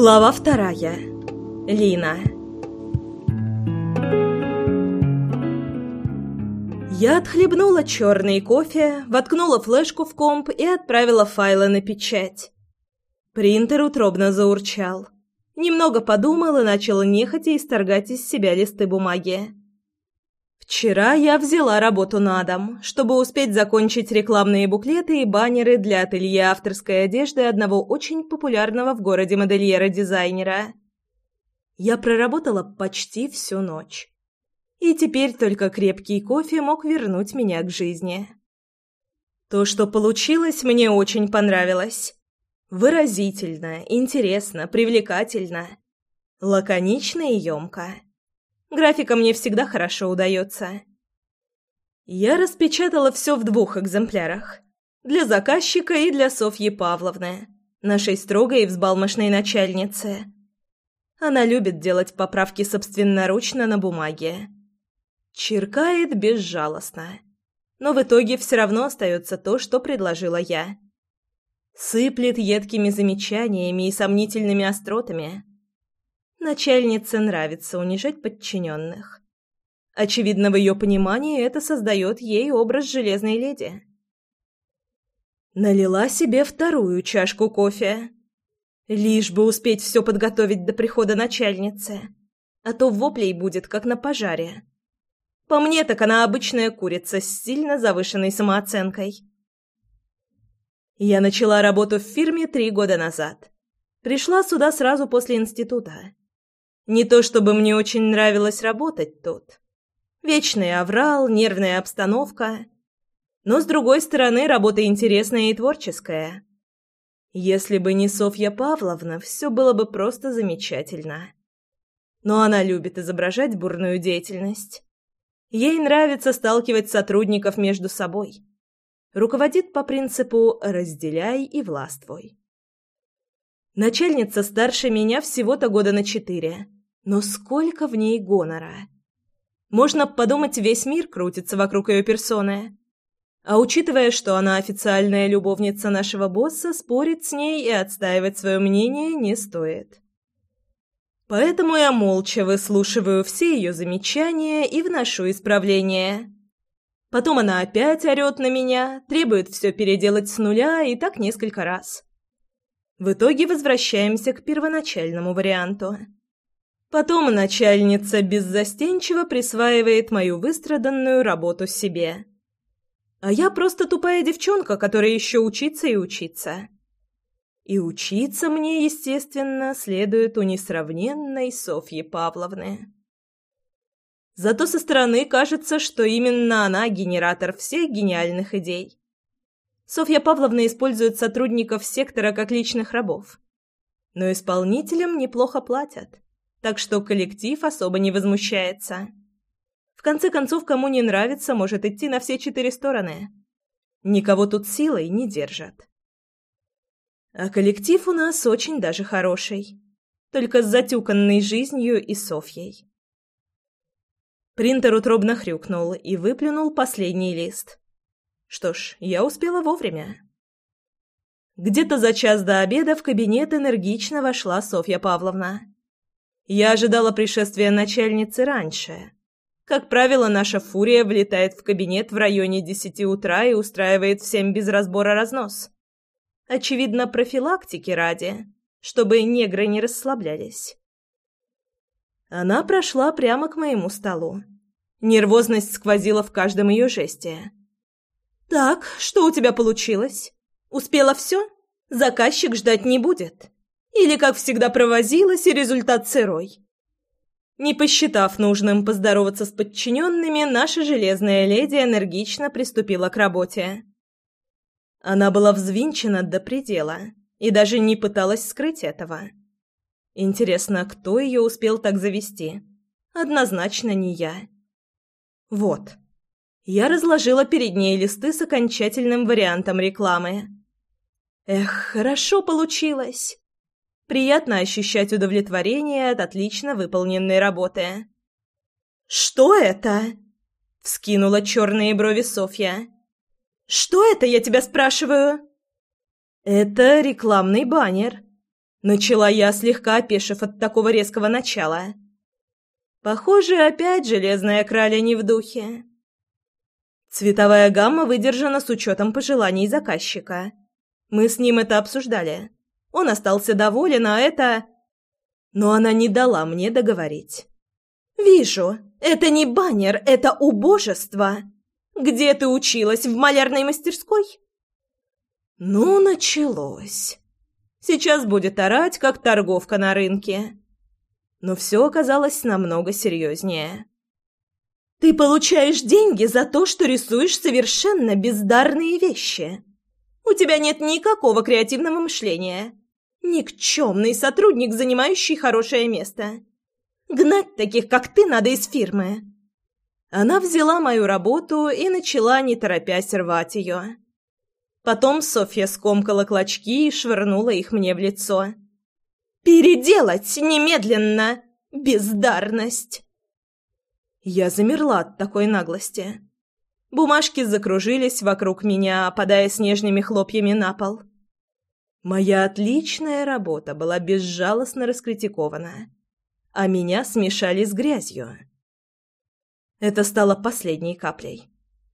Глава вторая. Лина. Я отхлебнула черный кофе, воткнула флешку в комп и отправила файлы на печать. Принтер утробно заурчал. Немного подумал и начал нехотя исторгать из себя листы бумаги. Вчера я взяла работу на дом, чтобы успеть закончить рекламные буклеты и баннеры для ателье авторской одежды одного очень популярного в городе модельера-дизайнера. Я проработала почти всю ночь. И теперь только крепкий кофе мог вернуть меня к жизни. То, что получилось, мне очень понравилось. Выразительно, интересно, привлекательно, лаконично и емко. Графика мне всегда хорошо удается. Я распечатала все в двух экземплярах. Для заказчика и для Софьи Павловны, нашей строгой и взбалмошной начальницы. Она любит делать поправки собственноручно на бумаге. Черкает безжалостно. Но в итоге все равно остается то, что предложила я. Сыплет едкими замечаниями и сомнительными остротами. Начальнице нравится унижать подчиненных. Очевидно, в ее понимании это создает ей образ железной леди. Налила себе вторую чашку кофе. Лишь бы успеть все подготовить до прихода начальницы. А то воплей будет, как на пожаре. По мне, так она обычная курица с сильно завышенной самооценкой. Я начала работу в фирме три года назад. Пришла сюда сразу после института. Не то чтобы мне очень нравилось работать тут. Вечный аврал, нервная обстановка. Но, с другой стороны, работа интересная и творческая. Если бы не Софья Павловна, все было бы просто замечательно. Но она любит изображать бурную деятельность. Ей нравится сталкивать сотрудников между собой. Руководит по принципу «разделяй и властвуй». Начальница старше меня всего-то года на четыре – но сколько в ней гонора! Можно подумать, весь мир крутится вокруг ее персоны. А учитывая, что она официальная любовница нашего босса, спорить с ней и отстаивать свое мнение не стоит. Поэтому я молча выслушиваю все ее замечания и вношу исправления. Потом она опять орет на меня, требует все переделать с нуля и так несколько раз. В итоге возвращаемся к первоначальному варианту – Потом начальница беззастенчиво присваивает мою выстраданную работу себе. А я просто тупая девчонка, которая еще учиться и учиться. И учиться мне, естественно, следует у несравненной Софьи Павловны. Зато со стороны кажется, что именно она генератор всех гениальных идей. Софья Павловна использует сотрудников сектора как личных рабов. Но исполнителям неплохо платят так что коллектив особо не возмущается. В конце концов, кому не нравится, может идти на все четыре стороны. Никого тут силой не держат. А коллектив у нас очень даже хороший. Только с затюканной жизнью и Софьей. Принтер утробно хрюкнул и выплюнул последний лист. Что ж, я успела вовремя. Где-то за час до обеда в кабинет энергично вошла Софья Павловна. Я ожидала пришествия начальницы раньше. Как правило, наша фурия влетает в кабинет в районе десяти утра и устраивает всем без разбора разнос. Очевидно, профилактики ради, чтобы негры не расслаблялись. Она прошла прямо к моему столу. Нервозность сквозила в каждом ее жесте. «Так, что у тебя получилось? Успела все? Заказчик ждать не будет». Или, как всегда, провозилась, и результат сырой. Не посчитав нужным поздороваться с подчиненными, наша железная леди энергично приступила к работе. Она была взвинчена до предела и даже не пыталась скрыть этого. Интересно, кто ее успел так завести? Однозначно не я. Вот. Я разложила перед ней листы с окончательным вариантом рекламы. Эх, хорошо получилось. Приятно ощущать удовлетворение от отлично выполненной работы. «Что это?» — вскинула черные брови Софья. «Что это, я тебя спрашиваю?» «Это рекламный баннер. Начала я, слегка опешив от такого резкого начала. Похоже, опять железная краля не в духе. Цветовая гамма выдержана с учетом пожеланий заказчика. Мы с ним это обсуждали. Он остался доволен, а это... Но она не дала мне договорить. «Вижу, это не баннер, это убожество. Где ты училась, в малярной мастерской?» «Ну, началось. Сейчас будет орать, как торговка на рынке». Но все оказалось намного серьезнее. «Ты получаешь деньги за то, что рисуешь совершенно бездарные вещи. У тебя нет никакого креативного мышления. Никчемный сотрудник, занимающий хорошее место. Гнать таких, как ты, надо из фирмы». Она взяла мою работу и начала, не торопясь, рвать ее. Потом Софья скомкала клочки и швырнула их мне в лицо. «Переделать немедленно! Бездарность!» Я замерла от такой наглости. Бумажки закружились вокруг меня, опадая снежными хлопьями на пол. Моя отличная работа была безжалостно раскритикована а меня смешали с грязью. Это стало последней каплей.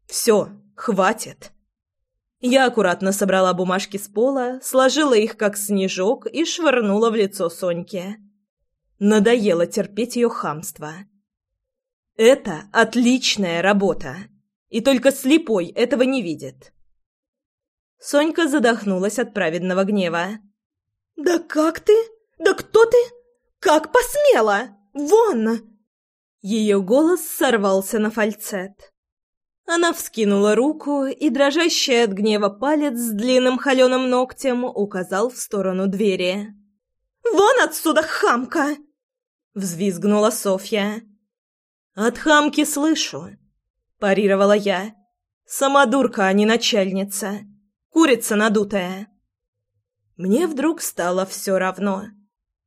«Все, хватит!» Я аккуратно собрала бумажки с пола, сложила их как снежок и швырнула в лицо Соньке. Надоело терпеть ее хамство. «Это отличная работа, и только слепой этого не видит». Сонька задохнулась от праведного гнева. «Да как ты? Да кто ты? «Как посмела! Вон!» Ее голос сорвался на фальцет. Она вскинула руку, и дрожащий от гнева палец с длинным холеным ногтем указал в сторону двери. «Вон отсюда, хамка!» — взвизгнула Софья. «От хамки слышу», — парировала я. «Самодурка, а не начальница. Курица надутая». Мне вдруг стало все равно.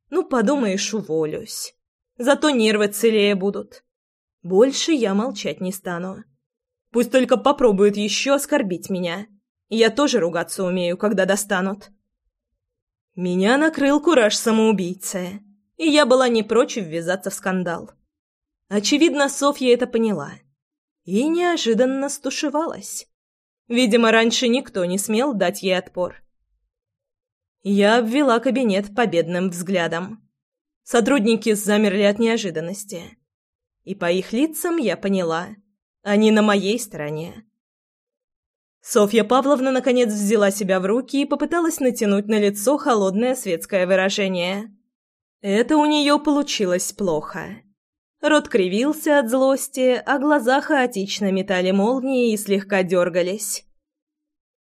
Ну, подумаешь, уволюсь. Зато нервы целее будут. Больше я молчать не стану. Пусть только попробуют еще оскорбить меня. Я тоже ругаться умею, когда достанут. Меня накрыл кураж самоубийцы, и я была не прочь ввязаться в скандал. Очевидно, Софья это поняла. И неожиданно стушевалась. Видимо, раньше никто не смел дать ей отпор. Я обвела кабинет победным взглядом. Сотрудники замерли от неожиданности. И по их лицам я поняла. Они на моей стороне. Софья Павловна наконец взяла себя в руки и попыталась натянуть на лицо холодное светское выражение. Это у нее получилось плохо. Рот кривился от злости, а глаза хаотично метали молнии и слегка дергались.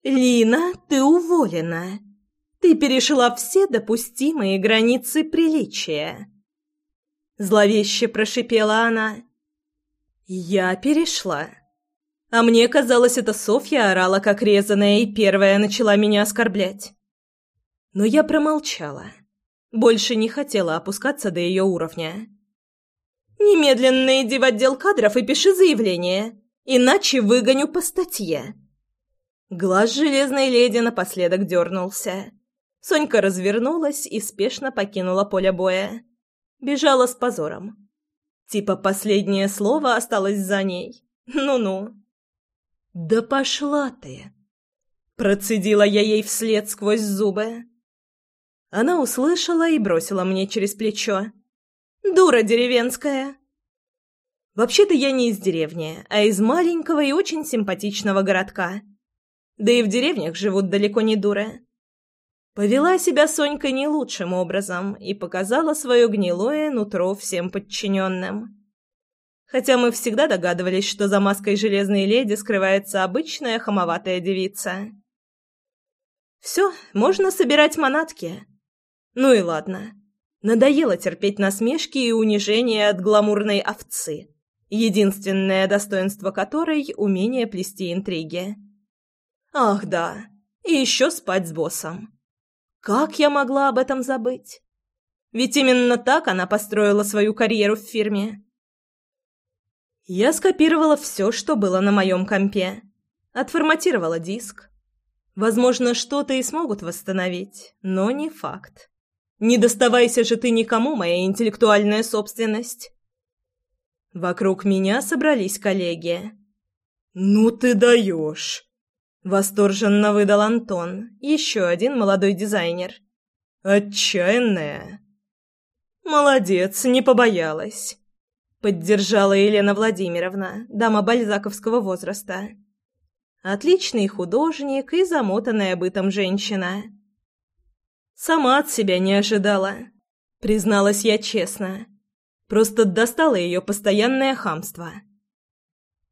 «Лина, ты уволена!» Ты перешла все допустимые границы приличия. Зловеще прошипела она. Я перешла. А мне казалось, это Софья орала как резаная и первая начала меня оскорблять. Но я промолчала. Больше не хотела опускаться до ее уровня. «Немедленно иди в отдел кадров и пиши заявление, иначе выгоню по статье». Глаз железной леди напоследок дернулся. Сонька развернулась и спешно покинула поле боя. Бежала с позором. Типа последнее слово осталось за ней. Ну-ну. «Да пошла ты!» Процедила я ей вслед сквозь зубы. Она услышала и бросила мне через плечо. «Дура деревенская!» Вообще-то я не из деревни, а из маленького и очень симпатичного городка. Да и в деревнях живут далеко не дуры. Повела себя Сонька не лучшим образом и показала свое гнилое нутро всем подчиненным. Хотя мы всегда догадывались, что за маской железной леди скрывается обычная хамоватая девица. Все, можно собирать манатки. Ну и ладно. Надоело терпеть насмешки и унижения от гламурной овцы, единственное достоинство которой — умение плести интриги. Ах да, и еще спать с боссом. Как я могла об этом забыть? Ведь именно так она построила свою карьеру в фирме. Я скопировала все, что было на моем компе. Отформатировала диск. Возможно, что-то и смогут восстановить, но не факт. Не доставайся же ты никому, моя интеллектуальная собственность. Вокруг меня собрались коллеги. «Ну ты даешь!» — восторженно выдал Антон, еще один молодой дизайнер. «Отчаянная!» «Молодец, не побоялась!» — поддержала Елена Владимировна, дама бальзаковского возраста. «Отличный художник и замотанная бытом женщина». «Сама от себя не ожидала», — призналась я честно. Просто достало ее постоянное хамство.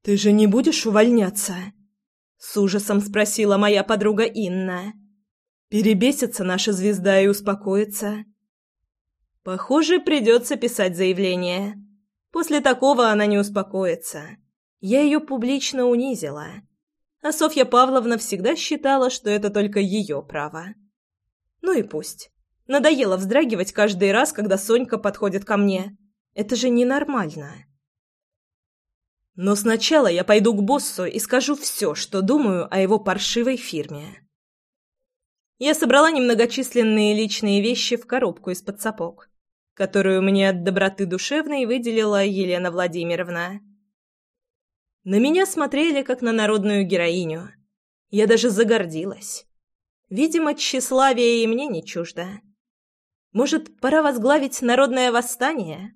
«Ты же не будешь увольняться?» — с ужасом спросила моя подруга Инна. «Перебесится наша звезда и успокоится». «Похоже, придется писать заявление. После такого она не успокоится. Я ее публично унизила. А Софья Павловна всегда считала, что это только ее право. Ну и пусть. Надоело вздрагивать каждый раз, когда Сонька подходит ко мне. Это же ненормально. Но сначала я пойду к боссу и скажу все, что думаю о его паршивой фирме. Я собрала немногочисленные личные вещи в коробку из-под сапог, которую мне от доброты душевной выделила Елена Владимировна. На меня смотрели как на народную героиню. Я даже загордилась. Видимо, тщеславие и мне не чуждо. Может, пора возглавить народное восстание?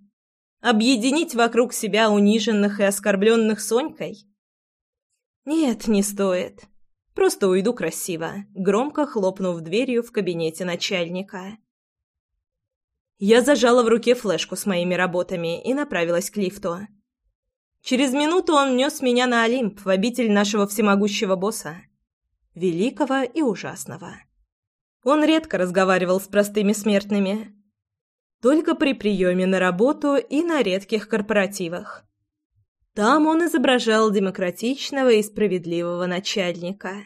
Объединить вокруг себя униженных и оскорбленных Сонькой? Нет, не стоит. Просто уйду красиво, громко хлопнув дверью в кабинете начальника. Я зажала в руке флешку с моими работами и направилась к лифту. Через минуту он нес меня на Олимп, в обитель нашего всемогущего босса. Великого и ужасного. Он редко разговаривал с простыми смертными, только при приеме на работу и на редких корпоративах. Там он изображал демократичного и справедливого начальника.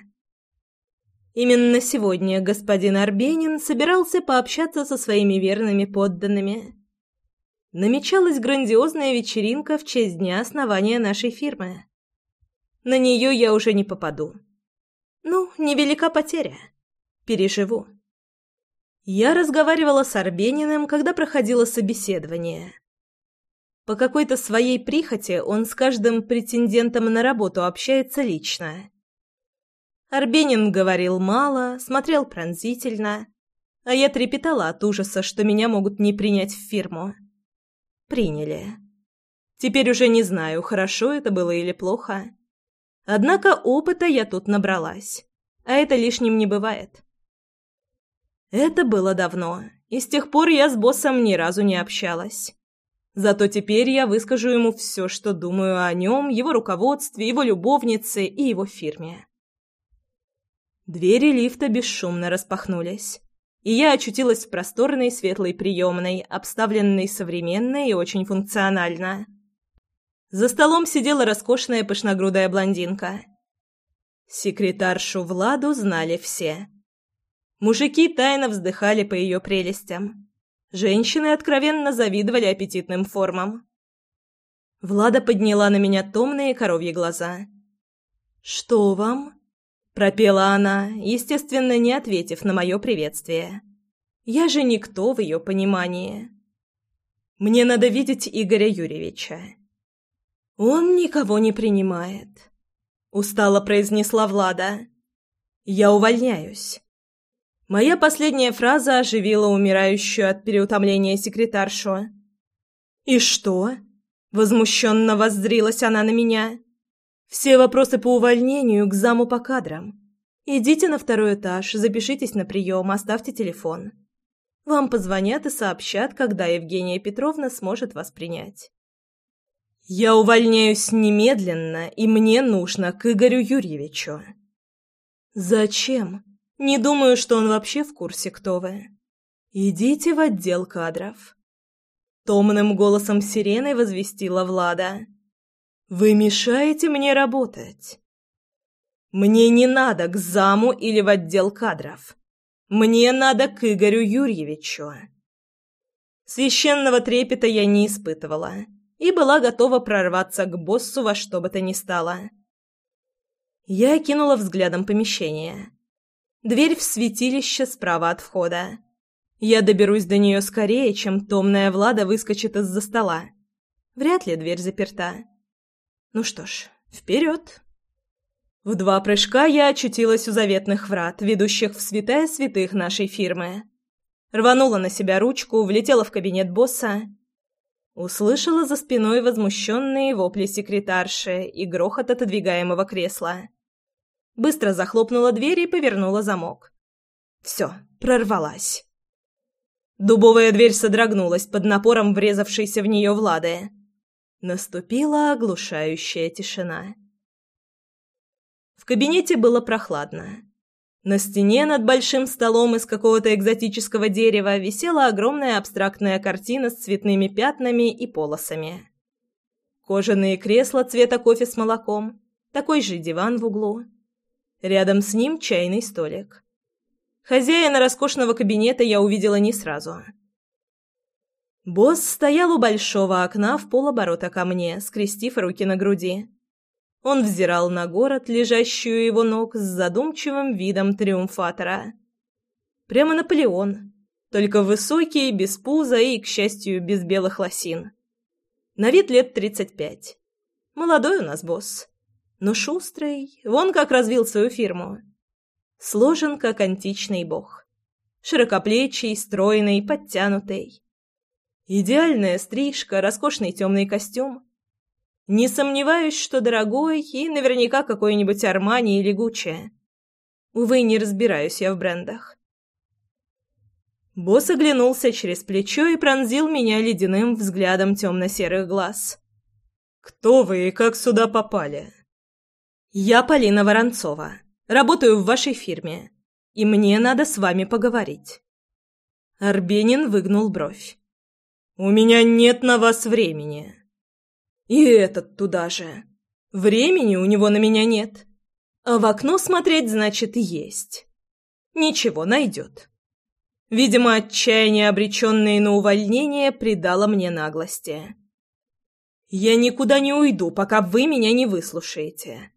Именно сегодня господин Арбенин собирался пообщаться со своими верными подданными. Намечалась грандиозная вечеринка в честь дня основания нашей фирмы. На нее я уже не попаду. Ну, невелика потеря. Переживу. Я разговаривала с Арбениным, когда проходило собеседование. По какой-то своей прихоти он с каждым претендентом на работу общается лично. Арбенин говорил мало, смотрел пронзительно, а я трепетала от ужаса, что меня могут не принять в фирму. Приняли. Теперь уже не знаю, хорошо это было или плохо. Однако опыта я тут набралась, а это лишним не бывает. Это было давно, и с тех пор я с боссом ни разу не общалась. Зато теперь я выскажу ему все, что думаю о нем, его руководстве, его любовнице и его фирме. Двери лифта бесшумно распахнулись, и я очутилась в просторной светлой приемной, обставленной современно и очень функционально. За столом сидела роскошная пышногрудая блондинка. Секретаршу Владу знали все — Мужики тайно вздыхали по ее прелестям. Женщины откровенно завидовали аппетитным формам. Влада подняла на меня томные коровьи глаза. «Что вам?» — пропела она, естественно, не ответив на мое приветствие. «Я же никто в ее понимании. Мне надо видеть Игоря Юрьевича». «Он никого не принимает», — устало произнесла Влада. «Я увольняюсь». Моя последняя фраза оживила умирающую от переутомления секретаршу. «И что?» — возмущенно воззрилась она на меня. «Все вопросы по увольнению к заму по кадрам. Идите на второй этаж, запишитесь на прием, оставьте телефон. Вам позвонят и сообщат, когда Евгения Петровна сможет вас принять». «Я увольняюсь немедленно, и мне нужно к Игорю Юрьевичу». «Зачем?» Не думаю, что он вообще в курсе, кто вы. Идите в отдел кадров. Томным голосом сирены возвестила Влада. Вы мешаете мне работать. Мне не надо к заму или в отдел кадров. Мне надо к Игорю Юрьевичу. Священного трепета я не испытывала и была готова прорваться к боссу во что бы то ни стало. Я кинула взглядом помещение. Дверь в святилище справа от входа. Я доберусь до нее скорее, чем томная Влада выскочит из-за стола. Вряд ли дверь заперта. Ну что ж, вперед. В два прыжка я очутилась у заветных врат, ведущих в святая святых нашей фирмы. Рванула на себя ручку, влетела в кабинет босса. Услышала за спиной возмущенные вопли секретарши и грохот отодвигаемого кресла. Быстро захлопнула дверь и повернула замок. Все, прорвалась. Дубовая дверь содрогнулась под напором врезавшейся в нее Влады. Наступила оглушающая тишина. В кабинете было прохладно. На стене над большим столом из какого-то экзотического дерева висела огромная абстрактная картина с цветными пятнами и полосами. Кожаные кресла цвета кофе с молоком, такой же диван в углу. Рядом с ним чайный столик. Хозяина роскошного кабинета я увидела не сразу. Босс стоял у большого окна в полоборота ко мне, скрестив руки на груди. Он взирал на город, лежащую его ног, с задумчивым видом триумфатора. Прямо Наполеон, только высокий, без пуза и, к счастью, без белых лосин. На вид лет тридцать пять. Молодой у нас босс. Но шустрый, вон как развил свою фирму сложен как античный бог. Широкоплечий, стройный, подтянутый. Идеальная стрижка, роскошный темный костюм. Не сомневаюсь, что дорогой и наверняка какой-нибудь Армани или Гуччи. Увы, не разбираюсь я в брендах. Босс оглянулся через плечо и пронзил меня ледяным взглядом темно-серых глаз. «Кто вы и как сюда попали?» «Я Полина Воронцова», Работаю в вашей фирме, и мне надо с вами поговорить». Арбенин выгнул бровь. «У меня нет на вас времени». «И этот туда же. Времени у него на меня нет. А в окно смотреть, значит, есть. Ничего, найдет». Видимо, отчаяние, обреченное на увольнение, придало мне наглости. «Я никуда не уйду, пока вы меня не выслушаете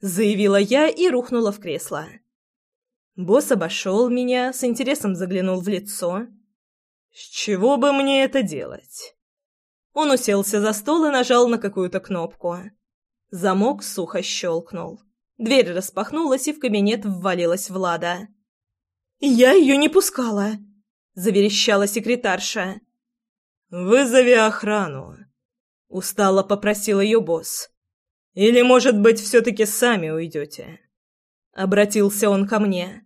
заявила я и рухнула в кресло. Босс обошел меня, с интересом заглянул в лицо. «С чего бы мне это делать?» Он уселся за стол и нажал на какую-то кнопку. Замок сухо щелкнул. Дверь распахнулась, и в кабинет ввалилась Влада. «Я ее не пускала!» — заверещала секретарша. «Вызови охрану!» — устало попросил ее босс. Или, может быть, все-таки сами уйдете?» Обратился он ко мне.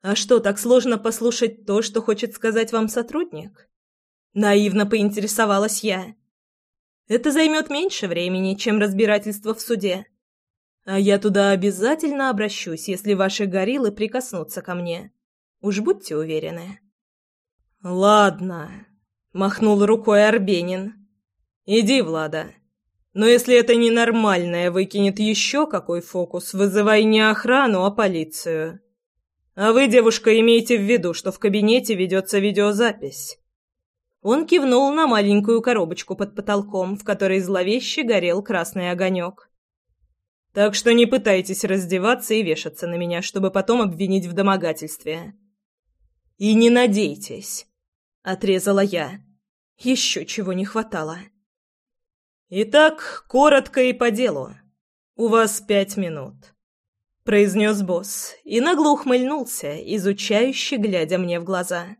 «А что, так сложно послушать то, что хочет сказать вам сотрудник?» Наивно поинтересовалась я. «Это займет меньше времени, чем разбирательство в суде. А я туда обязательно обращусь, если ваши гориллы прикоснутся ко мне. Уж будьте уверены». «Ладно», — махнул рукой Арбенин. «Иди, Влада». Но если это ненормальное выкинет еще какой фокус, вызывай не охрану, а полицию. А вы, девушка, имейте в виду, что в кабинете ведется видеозапись. Он кивнул на маленькую коробочку под потолком, в которой зловеще горел красный огонек. Так что не пытайтесь раздеваться и вешаться на меня, чтобы потом обвинить в домогательстве. И не надейтесь, отрезала я. Еще чего не хватало. «Итак, коротко и по делу. У вас пять минут», — произнес босс и нагло ухмыльнулся, изучающе глядя мне в глаза.